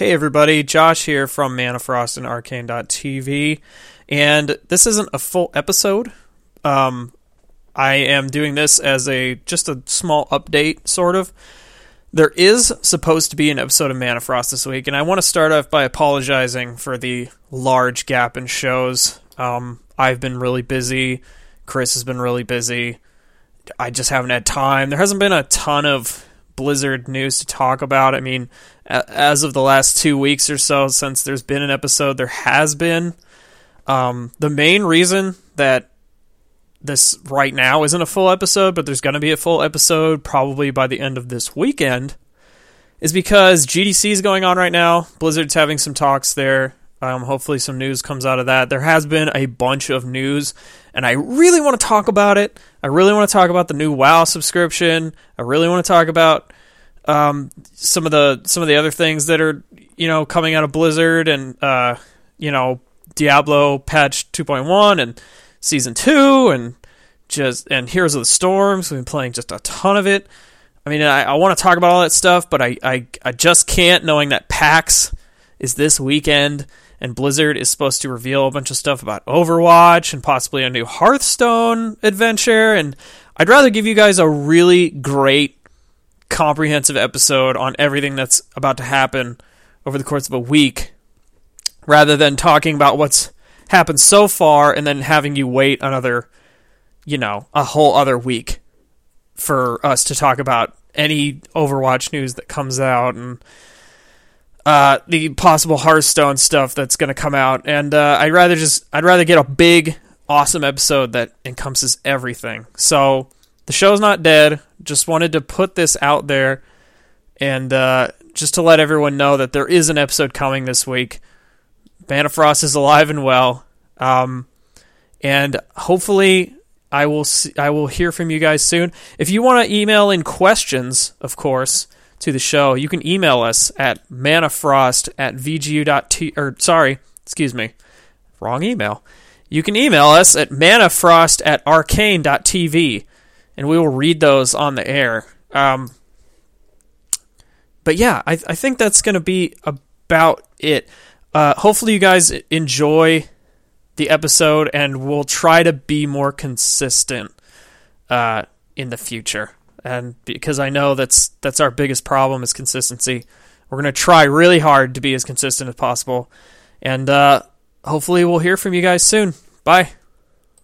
Hey everybody, Josh here from Manafrost and Arcane.tv, and this isn't a full episode. Um, I am doing this as a just a small update, sort of. There is supposed to be an episode of Manafrost this week, and I want to start off by apologizing for the large gap in shows. Um, I've been really busy. Chris has been really busy. I just haven't had time. There hasn't been a ton of Blizzard news to talk about. I mean, as of the last two weeks or so since there's been an episode, there has been. Um, the main reason that this right now isn't a full episode, but there's going to be a full episode probably by the end of this weekend, is because GDC is going on right now. Blizzard's having some talks there. Um, hopefully, some news comes out of that. There has been a bunch of news, and I really want to talk about it. I really want to talk about the new WoW subscription. I really want to talk about um, some of the some of the other things that are you know coming out of Blizzard and uh, you know Diablo patch 2.1 and season two and just and Heroes of the Storms. We've been playing just a ton of it. I mean, I, I want to talk about all that stuff, but I, I I just can't knowing that PAX is this weekend and Blizzard is supposed to reveal a bunch of stuff about Overwatch and possibly a new Hearthstone adventure. And I'd rather give you guys a really great, comprehensive episode on everything that's about to happen over the course of a week rather than talking about what's happened so far and then having you wait another, you know, a whole other week for us to talk about any Overwatch news that comes out and uh, the possible Hearthstone stuff that's going to come out, and uh, I'd rather just I'd rather get a big, awesome episode that encompasses everything. So the show's not dead. Just wanted to put this out there, and uh, just to let everyone know that there is an episode coming this week. Manafrost is alive and well, um, and hopefully I will see, I will hear from you guys soon. If you want to email in questions, of course to the show, you can email us at manafrost at vgu.t or sorry, excuse me, wrong email. You can email us at manafrost at arcane.tv and we will read those on the air. Um, but yeah, I, I think that's going to be about it. Uh, hopefully, you guys enjoy the episode, and we'll try to be more consistent uh, in the future and because I know that's that's our biggest problem is consistency. We're going to try really hard to be as consistent as possible, and uh, hopefully we'll hear from you guys soon. Bye.